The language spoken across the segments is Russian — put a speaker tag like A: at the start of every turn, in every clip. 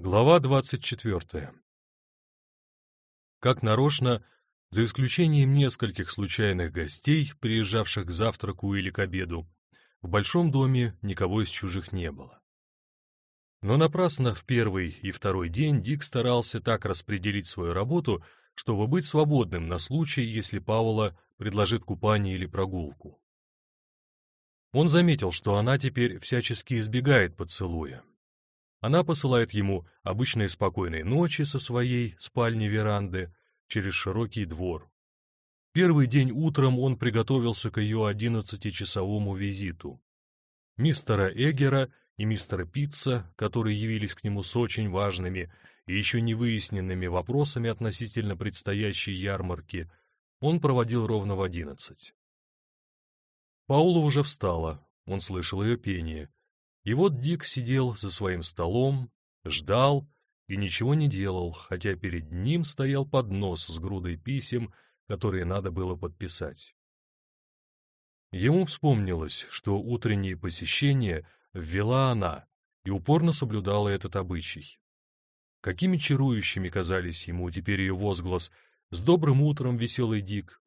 A: Глава 24. Как нарочно, за исключением нескольких случайных гостей, приезжавших к завтраку или к обеду, в большом доме никого из чужих не было. Но напрасно в первый и второй день Дик старался так распределить свою работу, чтобы быть свободным на случай, если Паула предложит купание или прогулку. Он заметил, что она теперь всячески избегает поцелуя, она посылает ему обычные спокойные ночи со своей спальни-веранды через широкий двор. Первый день утром он приготовился к ее одиннадцатичасовому визиту. Мистера Эгера и мистера Питца, которые явились к нему с очень важными и еще не выясненными вопросами относительно предстоящей ярмарки, он проводил ровно в одиннадцать. Паула уже встала, он слышал ее пение, и вот Дик сидел за своим столом, ждал и ничего не делал, хотя перед ним стоял поднос с грудой писем, которые надо было подписать. Ему вспомнилось, что утренние посещения ввела она и упорно соблюдала этот обычай. Какими чарующими казались ему теперь ее возглас «С добрым утром, веселый Дик!»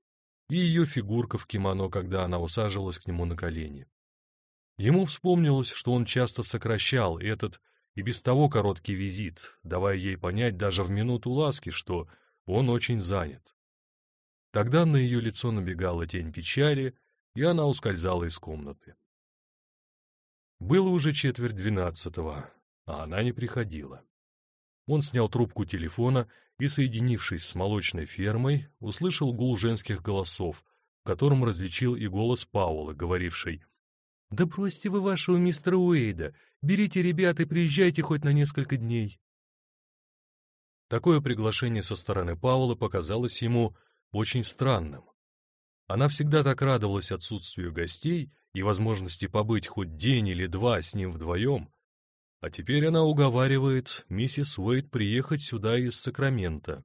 A: и ее фигурка в кимоно, когда она усаживалась к нему на колени. Ему вспомнилось, что он часто сокращал этот и без того короткий визит, давая ей понять даже в минуту ласки, что он очень занят. Тогда на ее лицо набегала тень печали, и она ускользала из комнаты. Было уже четверть двенадцатого, а она не приходила. Он снял трубку телефона и, соединившись с молочной фермой, услышал гул женских голосов, в котором различил и голос Паула, говоривший «Да бросьте вы вашего мистера Уэйда, берите ребят и приезжайте хоть на несколько дней». Такое приглашение со стороны Паула показалось ему очень странным. Она всегда так радовалась отсутствию гостей и возможности побыть хоть день или два с ним вдвоем, а теперь она уговаривает миссис Уэйд приехать сюда из Сакрамента.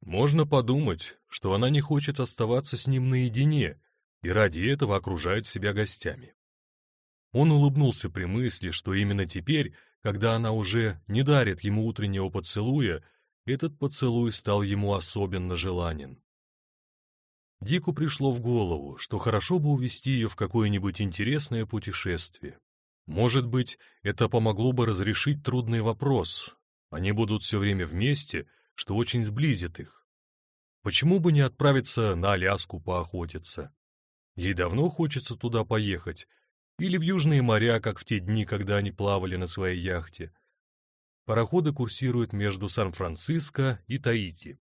A: Можно подумать, что она не хочет оставаться с ним наедине и ради этого окружает себя гостями. Он улыбнулся при мысли, что именно теперь, когда она уже не дарит ему утреннего поцелуя, этот поцелуй стал ему особенно желанен. Дику пришло в голову, что хорошо бы увести ее в какое-нибудь интересное путешествие. Может быть, это помогло бы разрешить трудный вопрос. Они будут все время вместе, что очень сблизит их. Почему бы не отправиться на Аляску поохотиться? Ей давно хочется туда поехать, или в южные моря, как в те дни, когда они плавали на своей яхте. Пароходы курсируют между Сан-Франциско и Таити.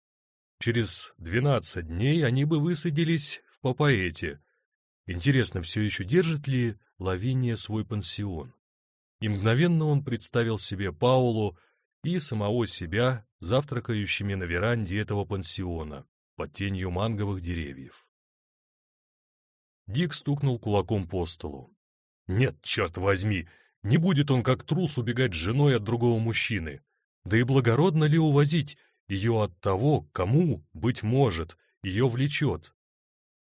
A: Через 12 дней они бы высадились в Папаэте. Интересно, все еще держит ли Лавиния свой пансион? И мгновенно он представил себе Паулу и самого себя завтракающими на веранде этого пансиона под тенью манговых деревьев. Дик стукнул кулаком по столу. Нет, черт возьми, не будет он как трус убегать с женой от другого мужчины. Да и благородно ли увозить ее от того, кому, быть может, ее влечет?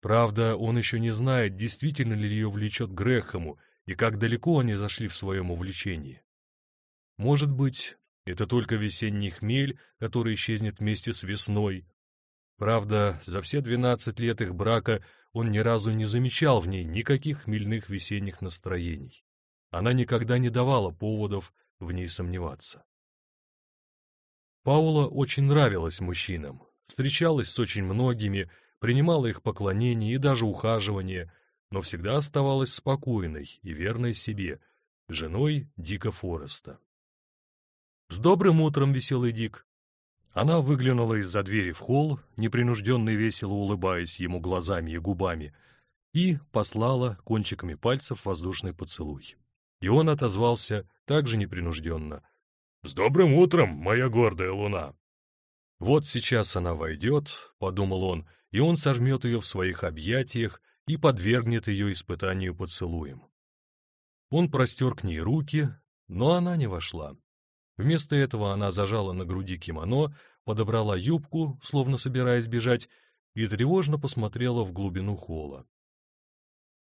A: Правда, он еще не знает, действительно ли ее влечет Грехому и как далеко они зашли в своем увлечении. Может быть, это только весенний хмель, который исчезнет вместе с весной. Правда, за все двенадцать лет их брака он ни разу не замечал в ней никаких хмельных весенних настроений. Она никогда не давала поводов в ней сомневаться. Паула очень нравилась мужчинам, встречалась с очень многими, принимала их поклонение и даже ухаживание, но всегда оставалась спокойной и верной себе, женой Дика Фореста. «С добрым утром, веселый Дик!» Она выглянула из-за двери в холл, непринужденно и весело улыбаясь ему глазами и губами, и послала кончиками пальцев воздушный поцелуй. И он отозвался так же непринужденно. «С добрым утром, моя гордая луна!» «Вот сейчас она войдет», — подумал он, и он сожмет ее в своих объятиях и подвергнет ее испытанию поцелуем. Он простер к ней руки, но она не вошла. Вместо этого она зажала на груди кимоно, подобрала юбку, словно собираясь бежать, и тревожно посмотрела в глубину холла.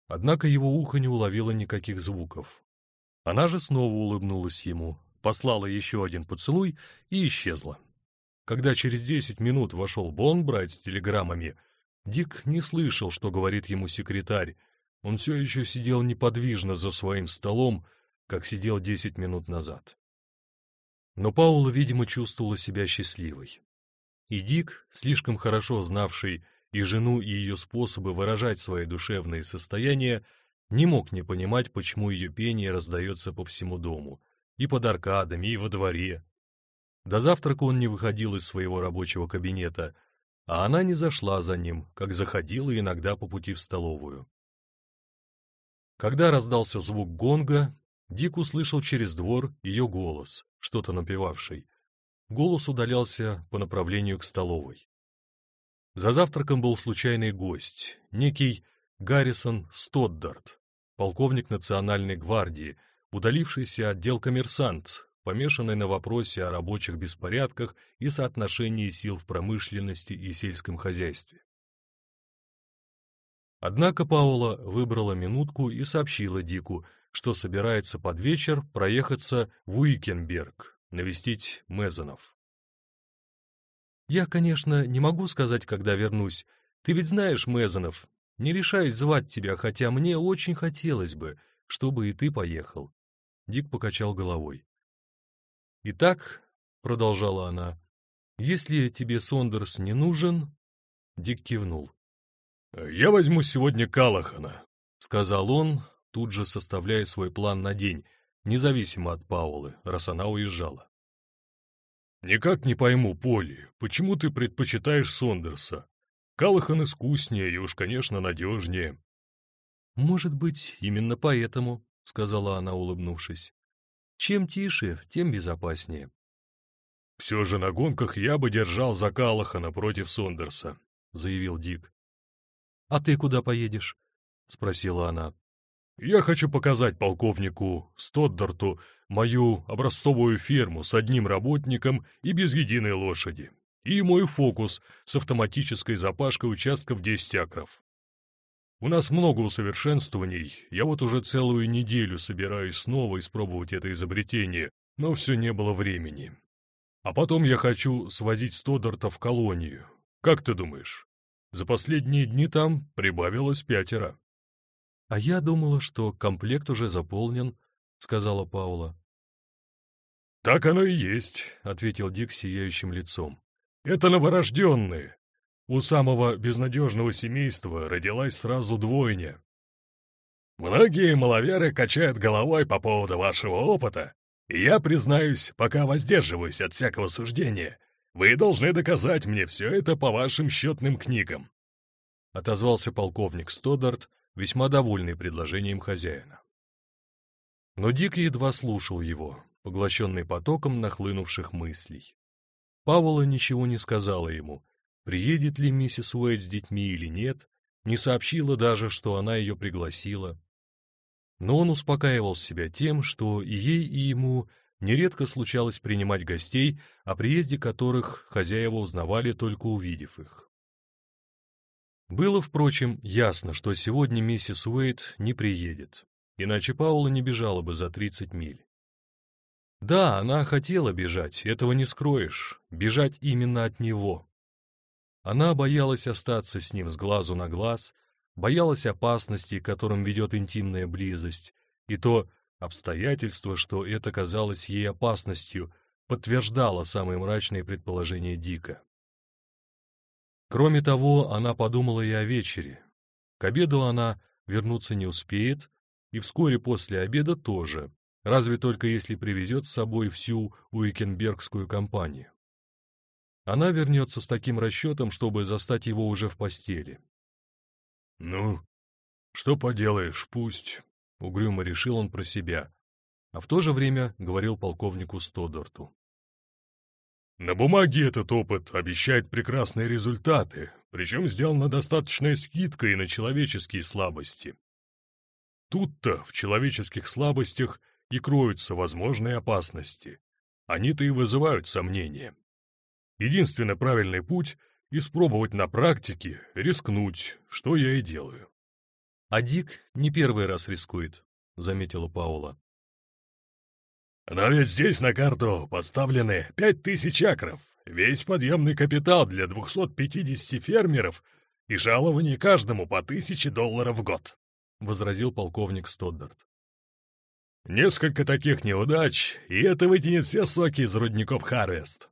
A: Однако его ухо не уловило никаких звуков. Она же снова улыбнулась ему, послала еще один поцелуй и исчезла. Когда через десять минут вошел Бонбрайт с телеграммами, Дик не слышал, что говорит ему секретарь. Он все еще сидел неподвижно за своим столом, как сидел десять минут назад. Но Паула, видимо, чувствовала себя счастливой. И Дик, слишком хорошо знавший и жену, и ее способы выражать свои душевные состояния, не мог не понимать, почему ее пение раздается по всему дому, и под аркадами, и во дворе, до завтрака он не выходил из своего рабочего кабинета, а она не зашла за ним, как заходила иногда по пути в столовую. Когда раздался звук гонга, Дик услышал через двор ее голос, что-то напевавший. Голос удалялся по направлению к столовой. За завтраком был случайный гость, некий Гаррисон Стоддарт, полковник национальной гвардии, удалившийся отдел коммерсант, помешанной на вопросе о рабочих беспорядках и соотношении сил в промышленности и сельском хозяйстве. Однако Паула выбрала минутку и сообщила Дику, что собирается под вечер проехаться в Уикенберг, навестить Мезонов. «Я, конечно, не могу сказать, когда вернусь. Ты ведь знаешь Мезонов. Не решаюсь звать тебя, хотя мне очень хотелось бы, чтобы и ты поехал». Дик покачал головой. «Итак», — продолжала она, — «если тебе Сондерс не нужен...» Дик кивнул. «Я возьму сегодня Калахана», — сказал он, тут же составляя свой план на день, независимо от Паулы, раз она уезжала. «Никак не пойму, Поли, почему ты предпочитаешь Сондерса? Калахан искуснее и уж, конечно, надежнее». «Может быть, именно поэтому», — сказала она, улыбнувшись. Чем тише, тем безопаснее. «Все же на гонках я бы держал за Калахана против Сондерса», — заявил Дик. «А ты куда поедешь?» — спросила она. «Я хочу показать полковнику Стоддарту мою образцовую ферму с одним работником и без единой лошади, и мой фокус с автоматической запашкой участков 10 акров. У нас много усовершенствований, я вот уже целую неделю собираюсь снова испробовать это изобретение, но все не было времени. А потом я хочу свозить Стодарта в колонию. Как ты думаешь? За последние дни там прибавилось пятеро. — А я думала, что комплект уже заполнен, — сказала Паула. — Так оно и есть, — ответил Дик сияющим лицом. — Это новорожденные, у самого безнадежного семейства родилась сразу двойня. Многие маловеры качают головой по поводу вашего опыта, и я, признаюсь, пока воздерживаюсь от всякого суждения. Вы должны доказать мне все это по вашим счетным книгам. Отозвался полковник Стодарт, весьма довольный предложением хозяина. Но Дик едва слушал его, поглощенный потоком нахлынувших мыслей. Павла ничего не сказала ему, приедет ли миссис Уэйт с детьми или нет, не сообщила даже, что она ее пригласила. Но он успокаивал себя тем, что и ей, и ему нередко случалось принимать гостей, о приезде которых хозяева узнавали, только увидев их. Было, впрочем, ясно, что сегодня миссис Уэйт не приедет, иначе Паула не бежала бы за 30 миль. Да, она хотела бежать, этого не скроешь, бежать именно от него, она боялась остаться с ним с глазу на глаз, боялась опасности, которым ведет интимная близость, и то обстоятельство, что это казалось ей опасностью, подтверждало самые мрачные предположения Дика. Кроме того, она подумала и о вечере. К обеду она вернуться не успеет, и вскоре после обеда тоже, разве только если привезет с собой всю Уикенбергскую компанию. Она вернется с таким расчетом, чтобы застать его уже в постели. «Ну, что поделаешь, пусть», — угрюмо решил он про себя, а в то же время говорил полковнику Стодорту. «На бумаге этот опыт обещает прекрасные результаты, причем сделана достаточная скидка и на человеческие слабости. Тут-то, в человеческих слабостях, и кроются возможные опасности. Они-то и вызывают сомнения. Единственный правильный путь — испробовать на практике, рискнуть, что я и делаю. — А Дик не первый раз рискует, — заметила Паула.
B: Но ведь здесь на карту поставлены пять тысяч акров, весь подъемный капитал для 250 фермеров и жалование каждому по тысяче долларов в год», — возразил полковник Стоддарт. «Несколько таких неудач, и это вытянет все соки из рудников Харвест».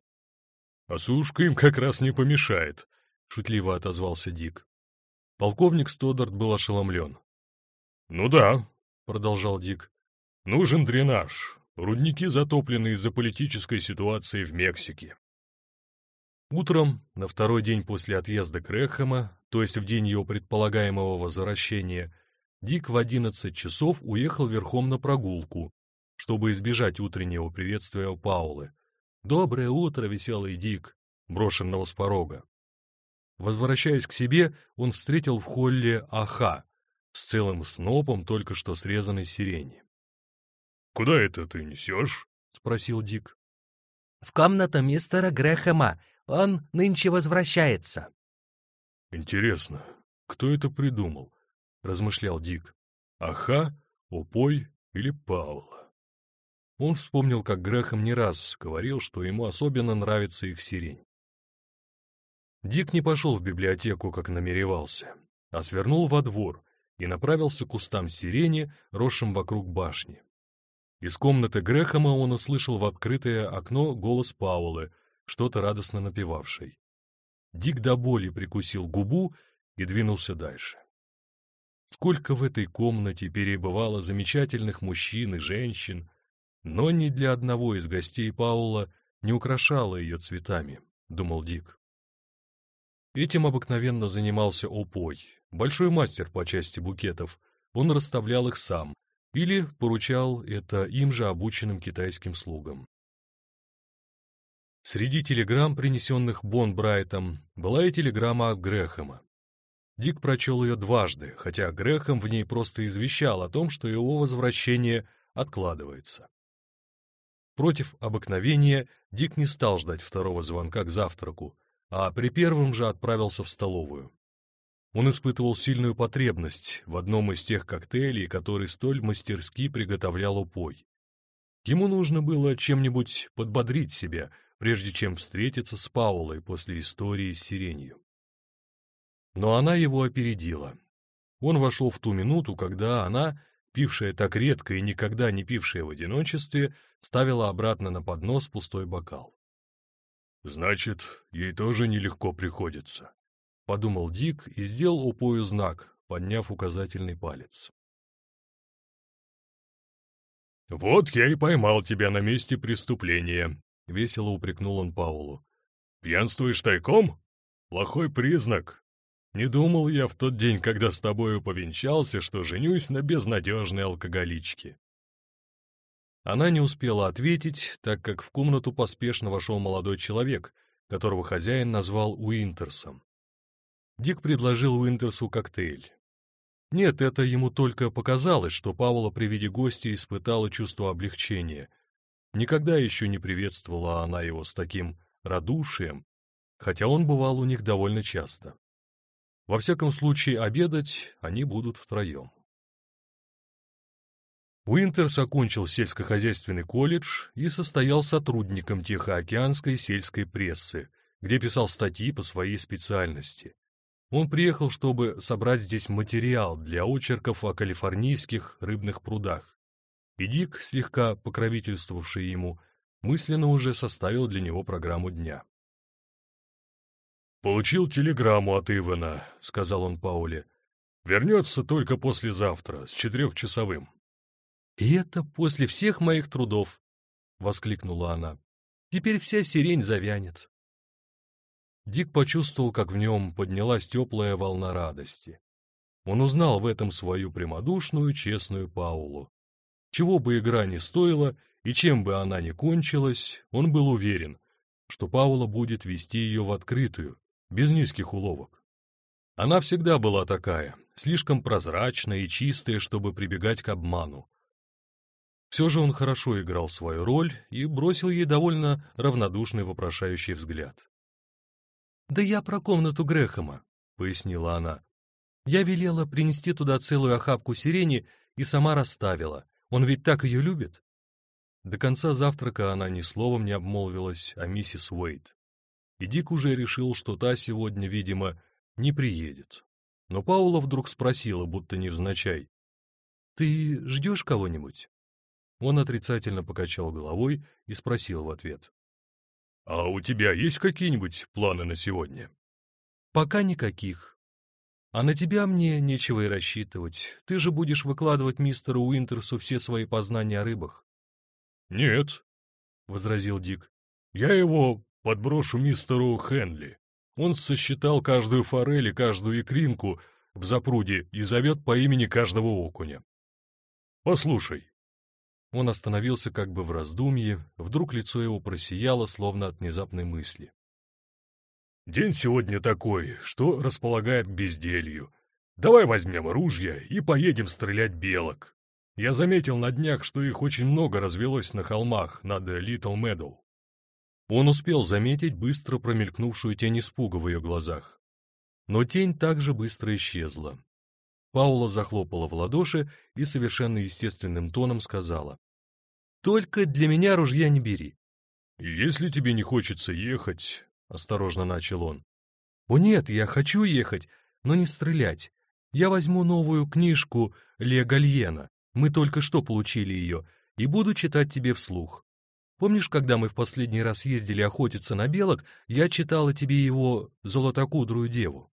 A: «А сушка им как раз не помешает», — шутливо отозвался Дик. Полковник Стоддарт был ошеломлен.
B: «Ну да», — продолжал Дик, — «нужен дренаж. Рудники затоплены из-за политической ситуации в Мексике.
A: Утром, на второй день после отъезда Грэхэма, то есть в день его предполагаемого возвращения, Дик в одиннадцать часов уехал верхом на прогулку, чтобы избежать утреннего приветствия у Паулы. «Доброе утро, веселый Дик!» брошенного с порога. Возвращаясь к себе, он встретил в холле Аха с целым снопом только что срезанной сирени.
B: «Куда это ты несешь?» — спросил Дик.
C: «В комнату мистера Грэхэма он нынче возвращается.
A: Интересно, кто это придумал? Размышлял Дик. Аха, Упой или Паула? Он вспомнил, как Грэхэм не раз говорил, что ему особенно нравится их сирень. Дик не пошел в библиотеку, как намеревался, а свернул во двор и направился к кустам сирени, росшим вокруг башни. Из комнаты Грэхэма он услышал в открытое окно голос Паулы, что-то радостно напевавшей. Дик до боли прикусил губу и двинулся дальше. Сколько в этой комнате перебывало замечательных мужчин и женщин, но ни для одного из гостей Паула не украшала ее цветами, — думал Дик. Этим обыкновенно занимался Опой, большой мастер по части букетов. Он расставлял их сам или поручал это им же обученным китайским слугам. Среди телеграмм, принесенных Бон Брайтом, была и телеграмма от Грэхэма. Дик прочел ее дважды, хотя Грэхэм в ней просто извещал о том, что его возвращение откладывается. Против обыкновения Дик не стал ждать второго звонка к завтраку, а при первом же отправился в столовую. Он испытывал сильную потребность в одном из тех коктейлей, который столь мастерски приготовлял упой. Ему нужно было чем-нибудь подбодрить себя, прежде чем встретиться с Паулой после истории с сиренью. Но она его опередила. Он вошел в ту минуту, когда она, пившая так редко и никогда не пившая в одиночестве, ставила обратно на поднос пустой бокал.
B: «Значит, ей тоже нелегко приходится», —
A: подумал Дик и сделал упою знак, подняв указательный палец.
B: «Вот я и поймал тебя на месте преступления», — весело упрекнул он Паулу. «Пьянствуешь тайком? Плохой признак. Не думал я в тот день, когда с тобою повенчался, что женюсь на безнадежной алкоголичке».
A: Она не успела ответить, так как в комнату поспешно вошел молодой человек, которого хозяин назвал Уинтерсом. Дик предложил Уинтерсу коктейль. Нет, это ему только показалось, что Паула при виде гостя испытала чувство облегчения — Никогда еще не приветствовала она его с таким радушием, хотя он бывал у них довольно часто. Во всяком случае, обедать они будут втроем. Уинтерс окончил сельскохозяйственный колледж и состоял сотрудником Тихоокеанской сельской прессы, где писал статьи по своей специальности. Он приехал, чтобы собрать здесь материал для очерков о калифорнийских рыбных прудах и Дик, слегка покровительствовавший ему, мысленно уже составил для него программу дня.
B: «Получил телеграмму от Ивана», — сказал он Пауле. «Вернется только послезавтра, с четырехчасовым».
A: «И это после всех моих трудов», — воскликнула она. «Теперь вся сирень завянет». Дик почувствовал, как в нем поднялась теплая волна радости. Он узнал в этом свою прямодушную, честную Паулу. Чего бы игра ни стоила и чем бы она ни кончилась, он был уверен, что Паула будет вести ее в открытую, без низких уловок. Она всегда была такая, слишком прозрачная и чистая, чтобы прибегать к обману. Все же он хорошо играл свою роль и бросил ей довольно равнодушный вопрошающий взгляд. «Да я про комнату Грэхэма», — пояснила она. «Я велела принести туда целую охапку сирени и сама расставила. Он ведь так ее любит. До конца завтрака она ни словом не обмолвилась о миссис Уэйт. И Дик уже решил, что та сегодня, видимо, не приедет. Но Паула вдруг спросила, будто невзначай. «Ты ждешь кого-нибудь?» Он отрицательно покачал головой и спросил в ответ.
B: «А у тебя есть какие-нибудь планы на сегодня?»
A: «Пока никаких. А на тебя мне нечего и рассчитывать. Ты же будешь выкладывать мистеру Уинтерсу все свои познания о рыбах».
B: «Нет», — возразил Дик. «Я его подброшу мистеру Хенли. Он сосчитал каждую форель и каждую икринку в запруде и зовет по имени каждого окуня. Послушай,
A: он остановился как бы в раздумье, вдруг лицо его просияло, словно от внезапной мысли.
B: «День сегодня такой, что располагает к безделью. Давай возьмем ружья и поедем стрелять белок. Я заметил на днях, что их очень много развелось на холмах над Литл Медоу».
A: Он успел заметить быстро промелькнувшую тень испуга в ее глазах. Но тень также быстро исчезла. Паула захлопала в ладоши и совершенно естественным тоном сказала. «Только для меня ружья не бери».
B: «Если тебе не хочется ехать...» — осторожно начал он.
A: «О нет, я хочу ехать, но не стрелять. Я возьму новую книжку Ле Гальена, мы только что получили ее, и буду читать тебе вслух. Помнишь, когда мы в последний раз ездили охотиться на белок, я читала тебе его «Золотокудрую деву»?»